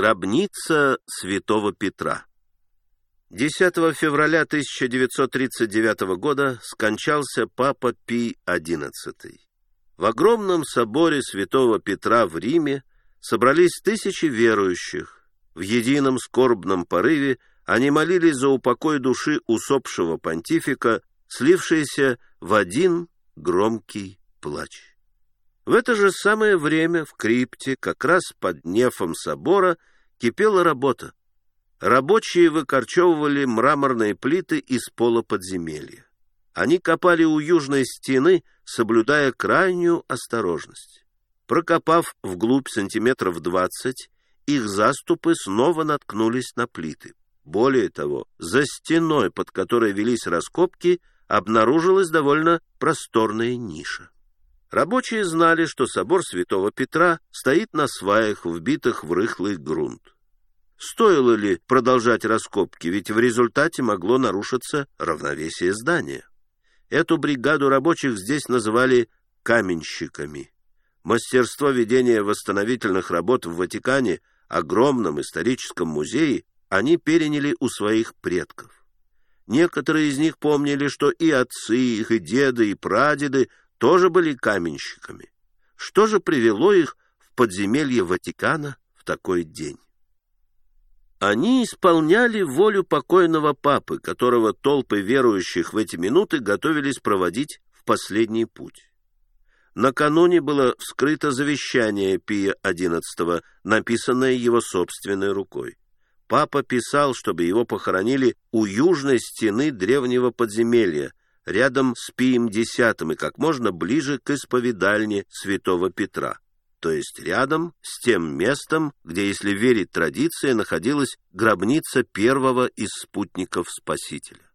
Гробница святого Петра 10 февраля 1939 года скончался папа Пий XI. В огромном соборе святого Петра в Риме собрались тысячи верующих. В едином скорбном порыве они молились за упокой души усопшего понтифика, слившиеся в один громкий плач. В это же самое время в крипте, как раз под нефом собора, кипела работа. Рабочие выкорчевывали мраморные плиты из пола подземелья. Они копали у южной стены, соблюдая крайнюю осторожность. Прокопав вглубь сантиметров двадцать, их заступы снова наткнулись на плиты. Более того, за стеной, под которой велись раскопки, обнаружилась довольно просторная ниша. Рабочие знали, что собор святого Петра стоит на сваях, вбитых в рыхлый грунт. Стоило ли продолжать раскопки, ведь в результате могло нарушиться равновесие здания. Эту бригаду рабочих здесь называли каменщиками. Мастерство ведения восстановительных работ в Ватикане, огромном историческом музее, они переняли у своих предков. Некоторые из них помнили, что и отцы их, и деды, и прадеды тоже были каменщиками. Что же привело их в подземелье Ватикана в такой день? Они исполняли волю покойного папы, которого толпы верующих в эти минуты готовились проводить в последний путь. Накануне было вскрыто завещание Пия XI, написанное его собственной рукой. Папа писал, чтобы его похоронили у южной стены древнего подземелья, рядом с Пием X и как можно ближе к исповедальне святого Петра, то есть рядом с тем местом, где, если верить традиции, находилась гробница первого из спутников Спасителя.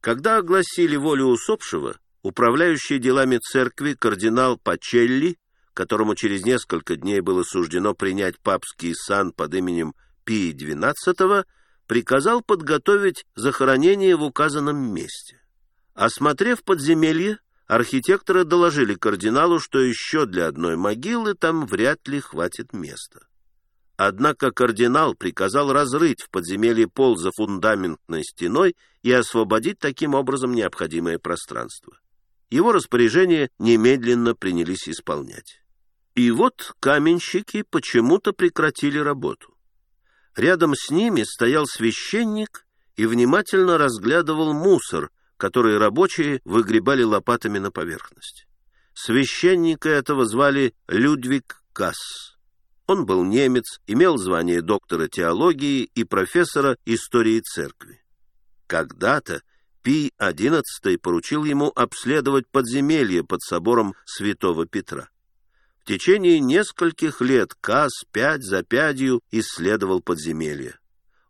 Когда огласили волю усопшего, управляющий делами церкви кардинал Пачелли, которому через несколько дней было суждено принять папский сан под именем Пии XII, приказал подготовить захоронение в указанном месте. Осмотрев подземелье, архитекторы доложили кардиналу, что еще для одной могилы там вряд ли хватит места. Однако кардинал приказал разрыть в подземелье пол за фундаментной стеной и освободить таким образом необходимое пространство. Его распоряжение немедленно принялись исполнять. И вот каменщики почему-то прекратили работу. Рядом с ними стоял священник и внимательно разглядывал мусор, которые рабочие выгребали лопатами на поверхность. Священника этого звали Людвиг Касс. Он был немец, имел звание доктора теологии и профессора истории церкви. Когда-то Пий XI поручил ему обследовать подземелье под собором святого Петра. В течение нескольких лет Касс пять за пятью исследовал подземелье.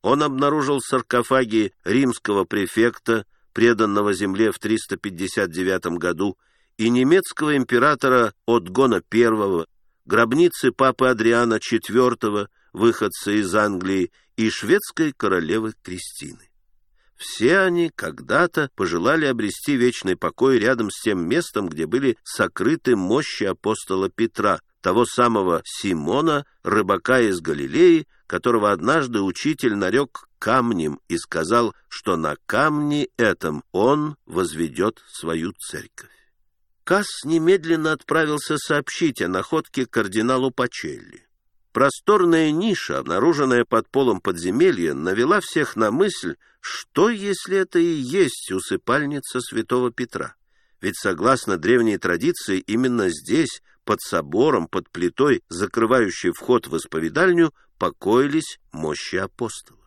Он обнаружил саркофаги римского префекта, преданного земле в 359 году, и немецкого императора Отгона I, гробницы папы Адриана IV, выходца из Англии, и шведской королевы Кристины. Все они когда-то пожелали обрести вечный покой рядом с тем местом, где были сокрыты мощи апостола Петра, того самого Симона, рыбака из Галилеи, которого однажды учитель нарек камнем и сказал, что на камне этом он возведет свою церковь. Касс немедленно отправился сообщить о находке кардиналу Пачелли. Просторная ниша, обнаруженная под полом подземелья, навела всех на мысль, что если это и есть усыпальница святого Петра. Ведь, согласно древней традиции, именно здесь, под собором, под плитой, закрывающей вход в исповедальню, покоились мощи апостола.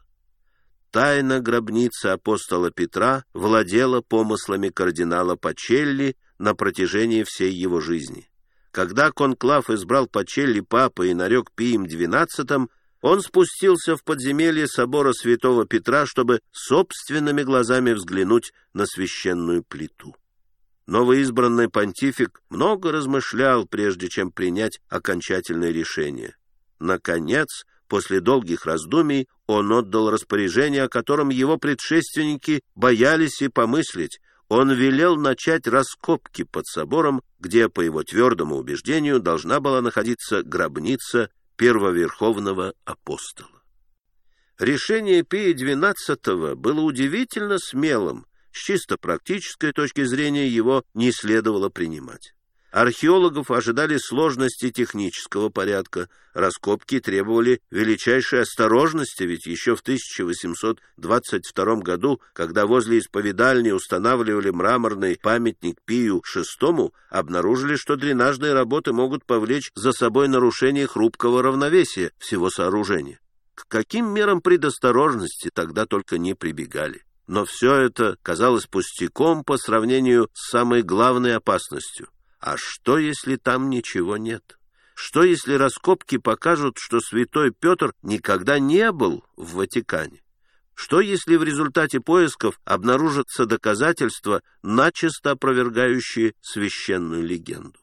Тайна гробницы апостола Петра владела помыслами кардинала Пачелли на протяжении всей его жизни. Когда конклав избрал Пачелли папой и нарек Пием XII, он спустился в подземелье собора святого Петра, чтобы собственными глазами взглянуть на священную плиту. Новоизбранный понтифик много размышлял, прежде чем принять окончательное решение. Наконец, После долгих раздумий он отдал распоряжение, о котором его предшественники боялись и помыслить. Он велел начать раскопки под собором, где, по его твердому убеждению, должна была находиться гробница первоверховного апостола. Решение Пия XII было удивительно смелым, с чисто практической точки зрения его не следовало принимать. Археологов ожидали сложности технического порядка, раскопки требовали величайшей осторожности, ведь еще в 1822 году, когда возле исповедальни устанавливали мраморный памятник Пию VI, обнаружили, что дренажные работы могут повлечь за собой нарушение хрупкого равновесия всего сооружения. К каким мерам предосторожности тогда только не прибегали. Но все это казалось пустяком по сравнению с самой главной опасностью. А что, если там ничего нет? Что, если раскопки покажут, что святой Петр никогда не был в Ватикане? Что, если в результате поисков обнаружатся доказательства, начисто опровергающие священную легенду?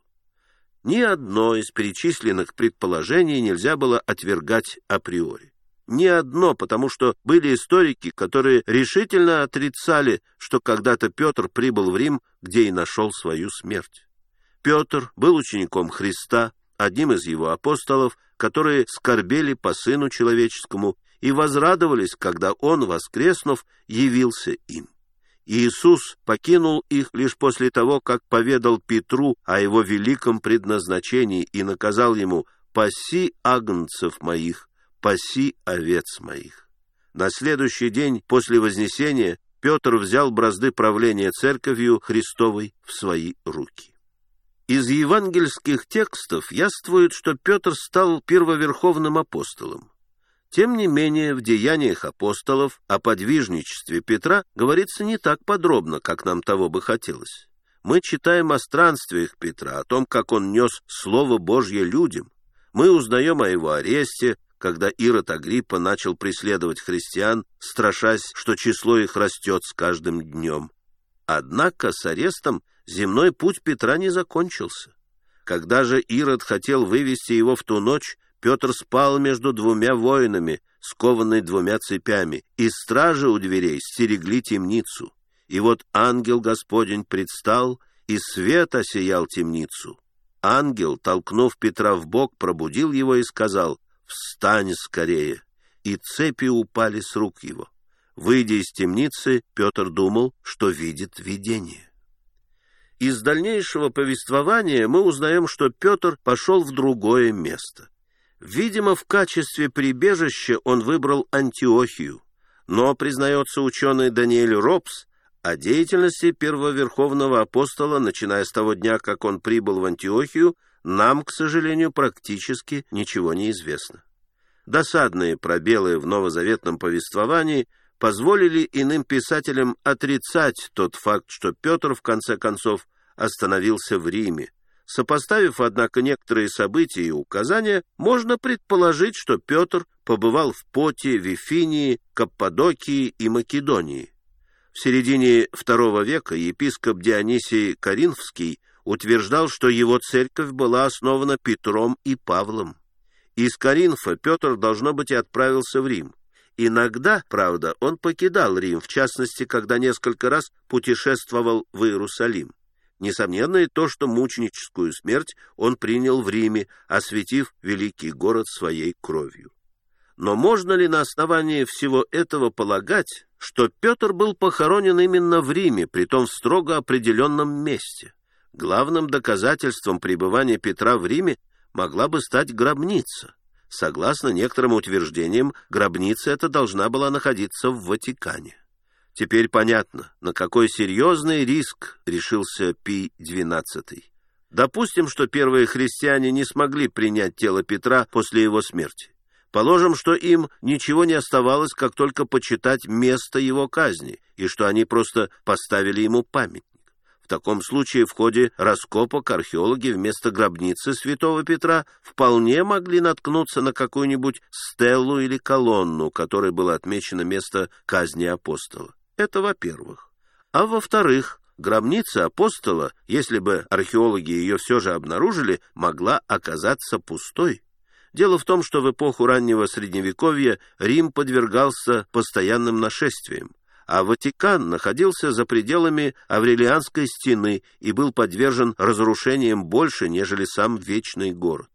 Ни одно из перечисленных предположений нельзя было отвергать априори. Ни одно, потому что были историки, которые решительно отрицали, что когда-то Петр прибыл в Рим, где и нашел свою смерть. Петр был учеником Христа, одним из его апостолов, которые скорбели по Сыну Человеческому и возрадовались, когда Он, воскреснув, явился им. Иисус покинул их лишь после того, как поведал Петру о его великом предназначении и наказал ему «Паси агнцев моих, паси овец моих». На следующий день после Вознесения Петр взял бразды правления Церковью Христовой в свои руки. Из евангельских текстов яствует, что Петр стал первоверховным апостолом. Тем не менее, в деяниях апостолов о подвижничестве Петра говорится не так подробно, как нам того бы хотелось. Мы читаем о странствиях Петра, о том, как он нес Слово Божье людям. Мы узнаем о его аресте, когда Ирод Агриппа начал преследовать христиан, страшась, что число их растет с каждым днем. Однако с арестом земной путь Петра не закончился. Когда же Ирод хотел вывести его в ту ночь, Петр спал между двумя воинами, скованный двумя цепями, и стражи у дверей стерегли темницу. И вот ангел Господень предстал, и свет осиял темницу. Ангел, толкнув Петра в бок, пробудил его и сказал «Встань скорее!» И цепи упали с рук его. Выйдя из темницы, Петр думал, что видит видение. Из дальнейшего повествования мы узнаем, что Петр пошел в другое место. Видимо, в качестве прибежища он выбрал Антиохию, но, признается ученый Даниэль Робс, о деятельности первого верховного апостола, начиная с того дня, как он прибыл в Антиохию, нам, к сожалению, практически ничего не известно. Досадные пробелы в новозаветном повествовании – позволили иным писателям отрицать тот факт, что Петр, в конце концов, остановился в Риме. Сопоставив, однако, некоторые события и указания, можно предположить, что Петр побывал в Поте, Вифинии, Каппадокии и Македонии. В середине II века епископ Дионисий Коринфский утверждал, что его церковь была основана Петром и Павлом. Из Коринфа Петр, должно быть, и отправился в Рим. Иногда, правда, он покидал Рим, в частности, когда несколько раз путешествовал в Иерусалим. Несомненно и то, что мученическую смерть он принял в Риме, осветив великий город своей кровью. Но можно ли на основании всего этого полагать, что Петр был похоронен именно в Риме, притом в строго определенном месте? Главным доказательством пребывания Петра в Риме могла бы стать гробница. Согласно некоторым утверждениям, гробница эта должна была находиться в Ватикане. Теперь понятно, на какой серьезный риск решился Пий XII. Допустим, что первые христиане не смогли принять тело Петра после его смерти. Положим, что им ничего не оставалось, как только почитать место его казни, и что они просто поставили ему памятник. В таком случае в ходе раскопок археологи вместо гробницы святого Петра вполне могли наткнуться на какую-нибудь стеллу или колонну, которой было отмечено место казни апостола. Это во-первых. А во-вторых, гробница апостола, если бы археологи ее все же обнаружили, могла оказаться пустой. Дело в том, что в эпоху раннего Средневековья Рим подвергался постоянным нашествиям а Ватикан находился за пределами Аврелианской стены и был подвержен разрушениям больше, нежели сам Вечный город.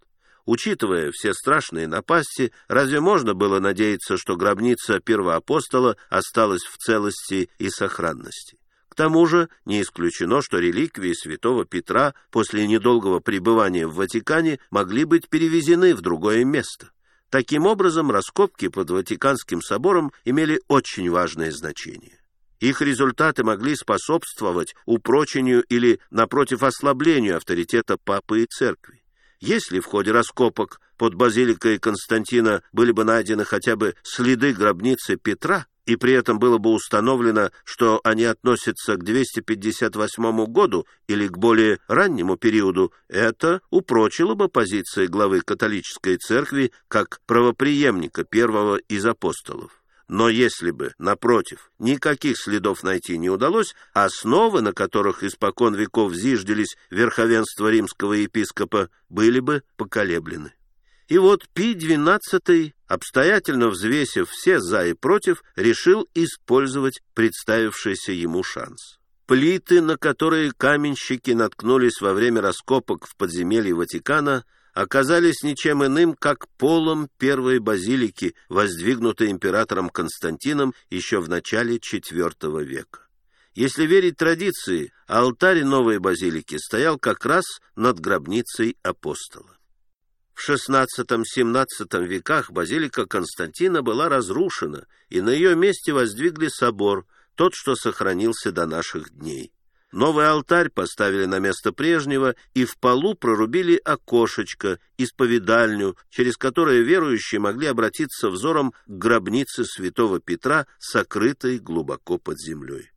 Учитывая все страшные напасти, разве можно было надеяться, что гробница первоапостола осталась в целости и сохранности? К тому же не исключено, что реликвии святого Петра после недолгого пребывания в Ватикане могли быть перевезены в другое место. Таким образом, раскопки под Ватиканским собором имели очень важное значение. Их результаты могли способствовать упрочению или, напротив, ослаблению авторитета папы и церкви. Если в ходе раскопок под базиликой Константина были бы найдены хотя бы следы гробницы Петра, и при этом было бы установлено, что они относятся к 258 году или к более раннему периоду, это упрочило бы позиции главы католической церкви как правоприемника первого из апостолов. Но если бы, напротив, никаких следов найти не удалось, основы, на которых испокон веков зиждились верховенство римского епископа, были бы поколеблены. И вот Пи-12, обстоятельно взвесив все «за» и «против», решил использовать представившийся ему шанс. Плиты, на которые каменщики наткнулись во время раскопок в подземелье Ватикана – оказались ничем иным, как полом первой базилики, воздвигнутой императором Константином еще в начале IV века. Если верить традиции, алтарь новой базилики стоял как раз над гробницей апостола. В XVI-XVII веках базилика Константина была разрушена, и на ее месте воздвигли собор, тот, что сохранился до наших дней. Новый алтарь поставили на место прежнего и в полу прорубили окошечко, исповедальню, через которое верующие могли обратиться взором к гробнице святого Петра, сокрытой глубоко под землей.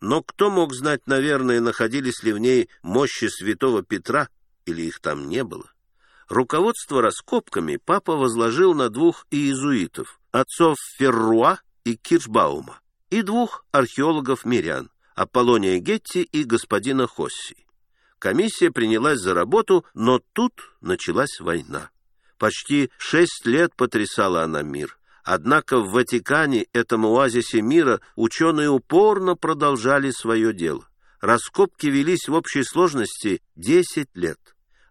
Но кто мог знать, наверное, находились ли в ней мощи святого Петра, или их там не было? Руководство раскопками папа возложил на двух иезуитов, отцов Ферруа и Киршбаума, и двух археологов-мирян, Аполлония Гетти и господина Хосси. Комиссия принялась за работу, но тут началась война. Почти шесть лет потрясала она мир. Однако в Ватикане, этом оазисе мира, ученые упорно продолжали свое дело. Раскопки велись в общей сложности десять лет.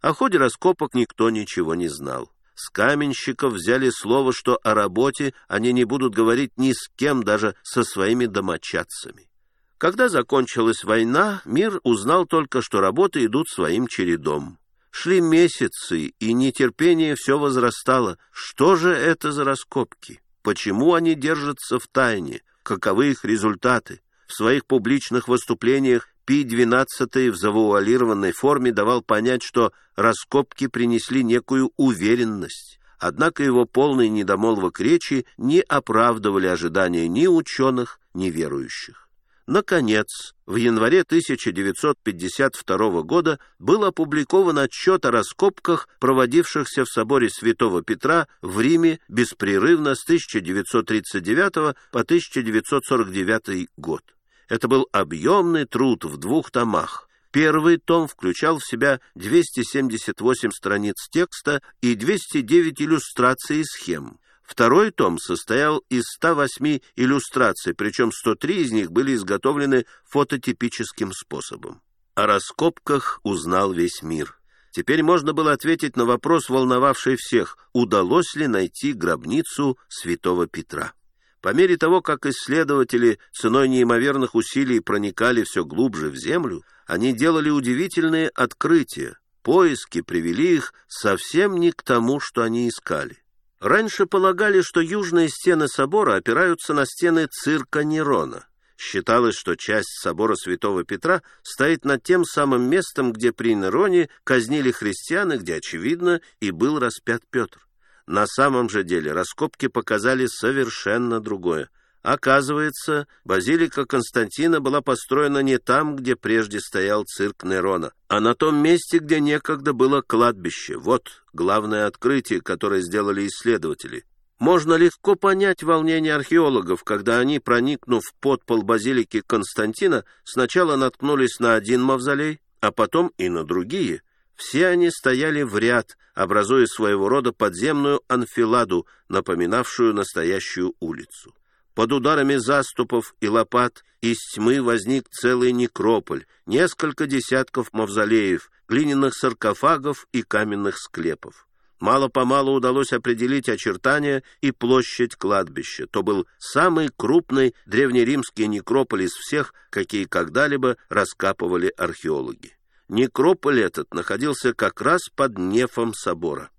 О ходе раскопок никто ничего не знал. С каменщиков взяли слово, что о работе они не будут говорить ни с кем, даже со своими домочадцами. Когда закончилась война, мир узнал только, что работы идут своим чередом. Шли месяцы, и нетерпение все возрастало. Что же это за раскопки? Почему они держатся в тайне? Каковы их результаты? В своих публичных выступлениях Пи-12 в завуалированной форме давал понять, что раскопки принесли некую уверенность. Однако его полный недомолвок речи не оправдывали ожидания ни ученых, ни верующих. Наконец, в январе 1952 года был опубликован отчет о раскопках, проводившихся в соборе Святого Петра в Риме беспрерывно с 1939 по 1949 год. Это был объемный труд в двух томах. Первый том включал в себя 278 страниц текста и 209 иллюстраций и схем. Второй том состоял из 108 иллюстраций, причем 103 из них были изготовлены фототипическим способом. О раскопках узнал весь мир. Теперь можно было ответить на вопрос, волновавший всех, удалось ли найти гробницу святого Петра. По мере того, как исследователи ценой неимоверных усилий проникали все глубже в землю, они делали удивительные открытия. Поиски привели их совсем не к тому, что они искали. Раньше полагали, что южные стены собора опираются на стены цирка Нерона. Считалось, что часть собора Святого Петра стоит над тем самым местом, где при Нероне казнили христиан и где, очевидно, и был распят Петр. На самом же деле раскопки показали совершенно другое. Оказывается, базилика Константина была построена не там, где прежде стоял цирк Нерона, а на том месте, где некогда было кладбище. Вот главное открытие, которое сделали исследователи. Можно легко понять волнение археологов, когда они, проникнув под пол базилики Константина, сначала наткнулись на один мавзолей, а потом и на другие. Все они стояли в ряд, образуя своего рода подземную анфиладу, напоминавшую настоящую улицу. Под ударами заступов и лопат из тьмы возник целый некрополь, несколько десятков мавзолеев, глиняных саркофагов и каменных склепов. Мало-помалу удалось определить очертания и площадь кладбища. То был самый крупный древнеримский некрополь из всех, какие когда-либо раскапывали археологи. Некрополь этот находился как раз под нефом собора.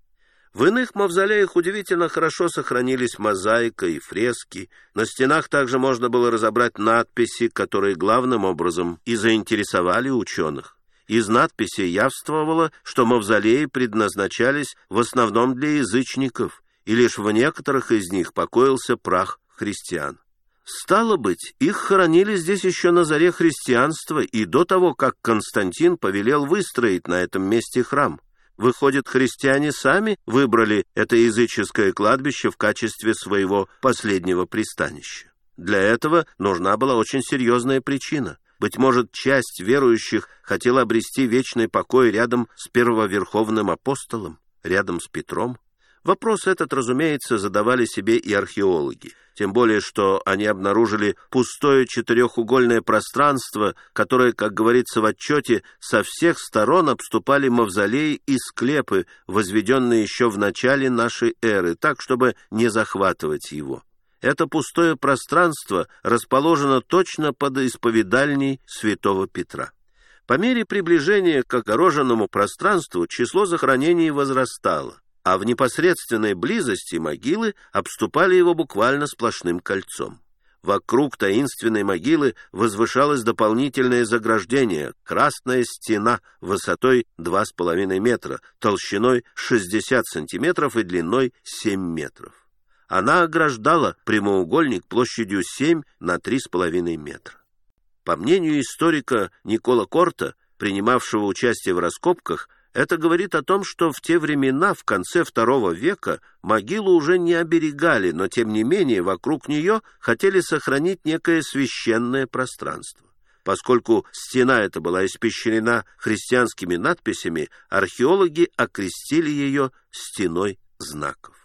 В иных мавзолеях удивительно хорошо сохранились мозаика и фрески. На стенах также можно было разобрать надписи, которые главным образом и заинтересовали ученых. Из надписи явствовало, что мавзолеи предназначались в основном для язычников, и лишь в некоторых из них покоился прах христиан. Стало быть, их хоронили здесь еще на заре христианства и до того, как Константин повелел выстроить на этом месте храм. Выходит, христиане сами выбрали это языческое кладбище в качестве своего последнего пристанища. Для этого нужна была очень серьезная причина. Быть может, часть верующих хотела обрести вечный покой рядом с первоверховным апостолом, рядом с Петром. Вопрос этот, разумеется, задавали себе и археологи, тем более что они обнаружили пустое четырехугольное пространство, которое, как говорится в отчете, со всех сторон обступали мавзолеи и склепы, возведенные еще в начале нашей эры, так, чтобы не захватывать его. Это пустое пространство расположено точно под исповедальней святого Петра. По мере приближения к огороженному пространству число захоронений возрастало а в непосредственной близости могилы обступали его буквально сплошным кольцом. Вокруг таинственной могилы возвышалось дополнительное заграждение, красная стена высотой 2,5 метра, толщиной 60 сантиметров и длиной 7 метров. Она ограждала прямоугольник площадью 7 на 3,5 метра. По мнению историка Никола Корта, принимавшего участие в раскопках, это говорит о том, что в те времена, в конце II века, могилу уже не оберегали, но тем не менее вокруг нее хотели сохранить некое священное пространство. Поскольку стена эта была испещрена христианскими надписями, археологи окрестили ее «стеной знаков».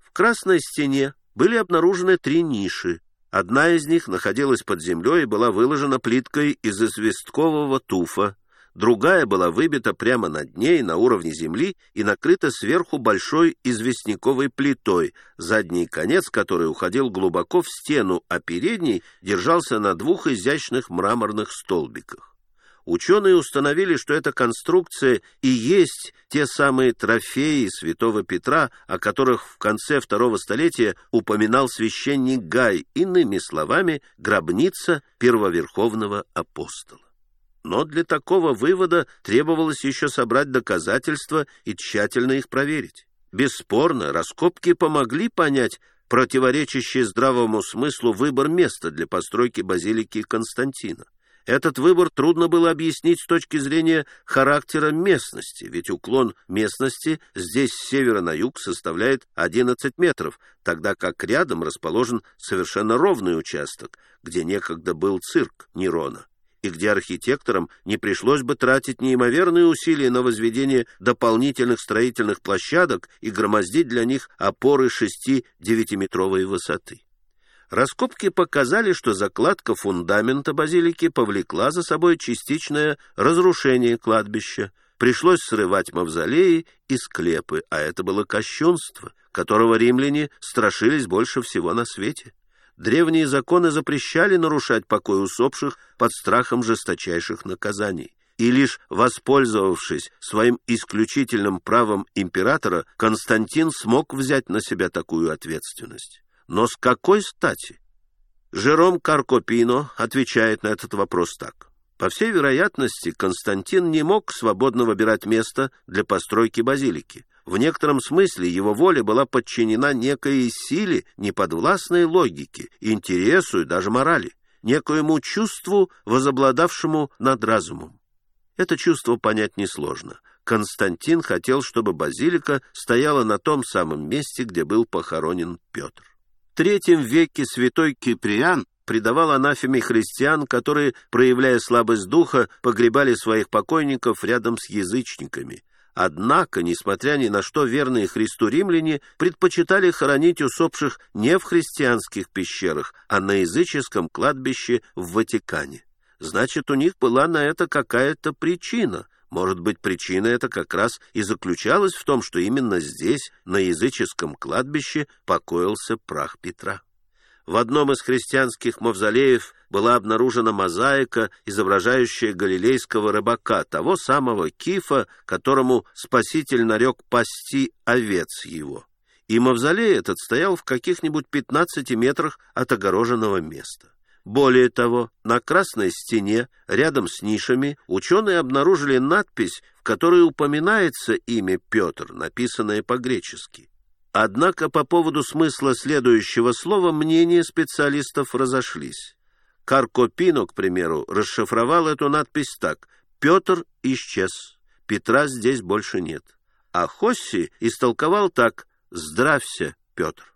В Красной стене были обнаружены три ниши. Одна из них находилась под землей и была выложена плиткой из известкового туфа, другая была выбита прямо над ней на уровне земли и накрыта сверху большой известняковой плитой, задний конец которой уходил глубоко в стену, а передний держался на двух изящных мраморных столбиках. Ученые установили, что эта конструкция и есть те самые трофеи святого Петра, о которых в конце второго столетия упоминал священник Гай, иными словами, гробница первоверховного апостола. Но для такого вывода требовалось еще собрать доказательства и тщательно их проверить. Бесспорно, раскопки помогли понять противоречащий здравому смыслу выбор места для постройки базилики Константина. Этот выбор трудно было объяснить с точки зрения характера местности, ведь уклон местности здесь с севера на юг составляет 11 метров, тогда как рядом расположен совершенно ровный участок, где некогда был цирк Нерона и где архитекторам не пришлось бы тратить неимоверные усилия на возведение дополнительных строительных площадок и громоздить для них опоры 6-9-метровой высоты. Раскопки показали, что закладка фундамента базилики повлекла за собой частичное разрушение кладбища. Пришлось срывать мавзолеи и склепы, а это было кощунство, которого римляне страшились больше всего на свете. Древние законы запрещали нарушать покой усопших под страхом жесточайших наказаний. И лишь воспользовавшись своим исключительным правом императора, Константин смог взять на себя такую ответственность. Но с какой стати? Жером Каркопино отвечает на этот вопрос так. По всей вероятности, Константин не мог свободно выбирать место для постройки базилики. В некотором смысле его воля была подчинена некой силе, неподвластной логике, интересу и даже морали, некоему чувству, возобладавшему над разумом. Это чувство понять несложно. Константин хотел, чтобы базилика стояла на том самом месте, где был похоронен Петр. В третьем веке святой Киприан предавал анафеме христиан, которые, проявляя слабость духа, погребали своих покойников рядом с язычниками. Однако, несмотря ни на что, верные Христу римляне предпочитали хоронить усопших не в христианских пещерах, а на языческом кладбище в Ватикане. Значит, у них была на это какая-то причина. Может быть, причина эта как раз и заключалась в том, что именно здесь, на языческом кладбище, покоился прах Петра. В одном из христианских мавзолеев была обнаружена мозаика, изображающая галилейского рыбака, того самого Кифа, которому Спаситель нарек пасти овец его. И мавзолей этот стоял в каких-нибудь 15 метрах от огороженного места. Более того, на красной стене, рядом с нишами, ученые обнаружили надпись, в которой упоминается имя Петр, написанное по-гречески. Однако по поводу смысла следующего слова мнения специалистов разошлись. Каркопино, к примеру, расшифровал эту надпись так «Петр исчез, Петра здесь больше нет». А Хосси истолковал так «Здравься, Петр»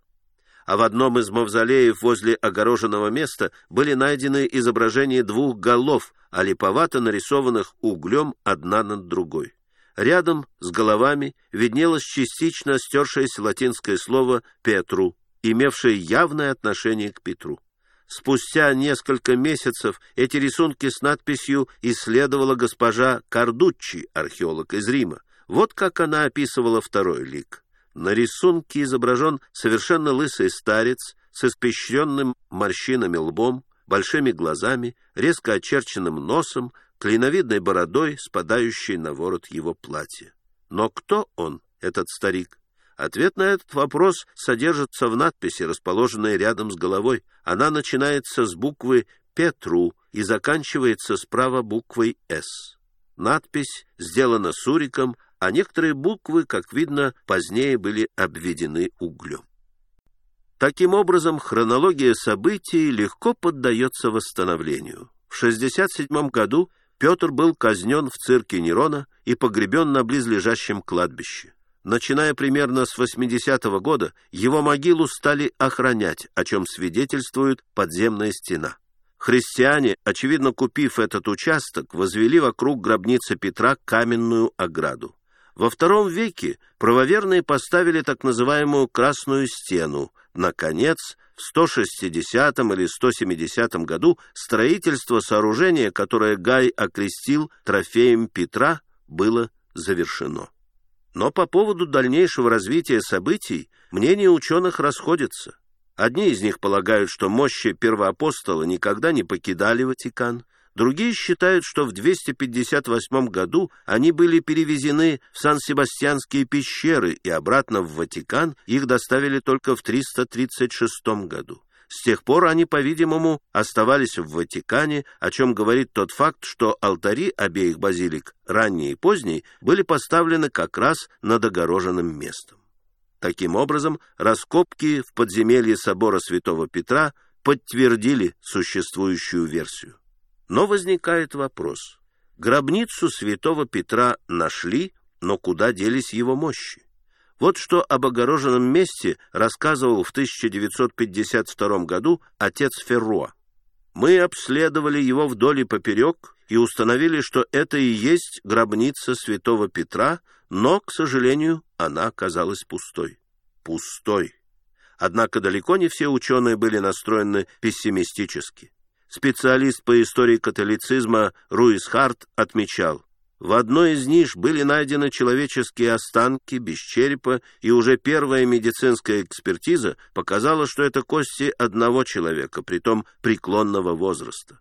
а в одном из мавзолеев возле огороженного места были найдены изображения двух голов, олиповато нарисованных углем одна над другой. Рядом с головами виднелось частично стершееся латинское слово «Петру», имевшее явное отношение к Петру. Спустя несколько месяцев эти рисунки с надписью исследовала госпожа Кардуччи, археолог из Рима. Вот как она описывала второй лик. На рисунке изображен совершенно лысый старец с испещренным морщинами лбом, большими глазами, резко очерченным носом, клиновидной бородой, спадающей на ворот его платья. Но кто он, этот старик? Ответ на этот вопрос содержится в надписи, расположенной рядом с головой. Она начинается с буквы «Петру» и заканчивается справа буквой «С». Надпись сделана суриком, а некоторые буквы, как видно, позднее были обведены углем. Таким образом, хронология событий легко поддается восстановлению. В 67 году Петр был казнен в цирке Нерона и погребен на близлежащем кладбище. Начиная примерно с 80-го года, его могилу стали охранять, о чем свидетельствует подземная стена. Христиане, очевидно купив этот участок, возвели вокруг гробницы Петра каменную ограду. Во втором веке правоверные поставили так называемую «красную стену». Наконец, в 160 или 170 году строительство сооружения, которое Гай окрестил трофеем Петра, было завершено. Но по поводу дальнейшего развития событий мнения ученых расходятся. Одни из них полагают, что мощи первоапостола никогда не покидали Ватикан, Другие считают, что в 258 году они были перевезены в Сан-Себастьянские пещеры и обратно в Ватикан их доставили только в 336 году. С тех пор они, по-видимому, оставались в Ватикане, о чем говорит тот факт, что алтари обеих базилик, ранние и поздние, были поставлены как раз над огороженным местом. Таким образом, раскопки в подземелье собора святого Петра подтвердили существующую версию. Но возникает вопрос. Гробницу святого Петра нашли, но куда делись его мощи? Вот что об огороженном месте рассказывал в 1952 году отец Ферруа. Мы обследовали его вдоль и поперек и установили, что это и есть гробница святого Петра, но, к сожалению, она оказалась пустой. Пустой. Однако далеко не все ученые были настроены пессимистически. Специалист по истории католицизма Руис Харт отмечал, в одной из ниш были найдены человеческие останки без черепа, и уже первая медицинская экспертиза показала, что это кости одного человека, притом преклонного возраста.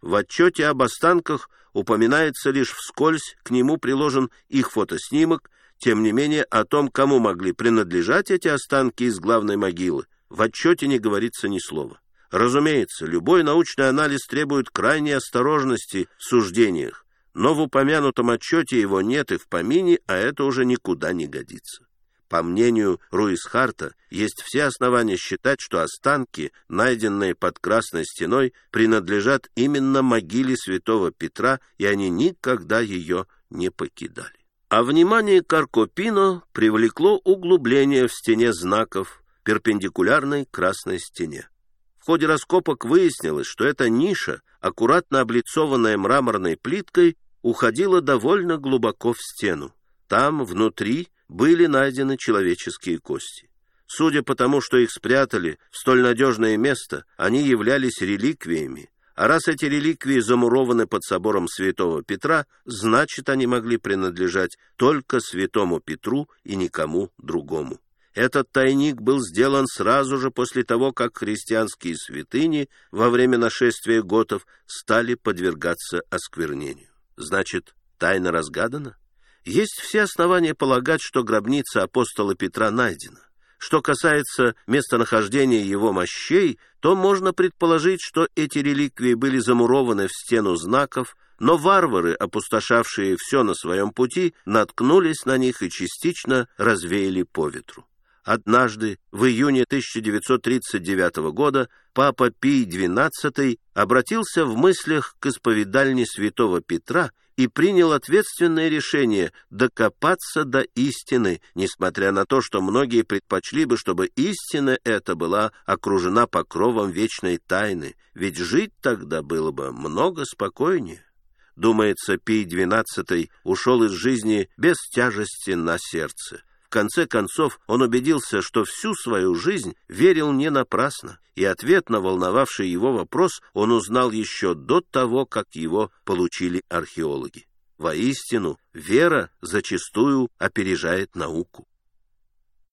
В отчете об останках упоминается лишь вскользь, к нему приложен их фотоснимок, тем не менее о том, кому могли принадлежать эти останки из главной могилы, в отчете не говорится ни слова. Разумеется, любой научный анализ требует крайней осторожности в суждениях, но в упомянутом отчете его нет и в помине, а это уже никуда не годится. По мнению Руисхарта, есть все основания считать, что останки, найденные под Красной Стеной, принадлежат именно могиле святого Петра, и они никогда ее не покидали. А внимание Каркопино привлекло углубление в стене знаков, перпендикулярной Красной Стене. Ходе раскопок выяснилось, что эта ниша, аккуратно облицованная мраморной плиткой, уходила довольно глубоко в стену. Там, внутри, были найдены человеческие кости. Судя по тому, что их спрятали в столь надежное место, они являлись реликвиями, А раз эти реликвии замурованы под собором святого Петра, значит, они могли принадлежать только святому Петру и никому другому. Этот тайник был сделан сразу же после того, как христианские святыни во время нашествия готов стали подвергаться осквернению. Значит, тайна разгадана? Есть все основания полагать, что гробница апостола Петра найдена. Что касается местонахождения его мощей, то можно предположить, что эти реликвии были замурованы в стену знаков, но варвары, опустошавшие все на своем пути, наткнулись на них и частично развеяли по ветру. Однажды, в июне 1939 года, папа Пий XII обратился в мыслях к исповедальне святого Петра и принял ответственное решение докопаться до истины, несмотря на то, что многие предпочли бы, чтобы истина эта была окружена покровом вечной тайны, ведь жить тогда было бы много спокойнее. Думается, Пий XII ушел из жизни без тяжести на сердце. В конце концов, он убедился, что всю свою жизнь верил не напрасно, и ответ на волновавший его вопрос он узнал еще до того, как его получили археологи. Воистину, вера зачастую опережает науку.